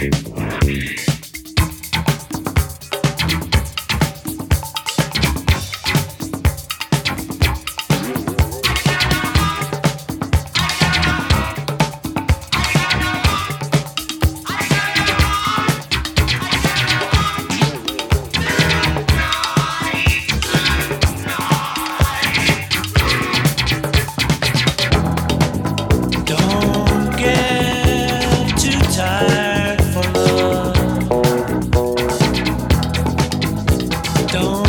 Thank don't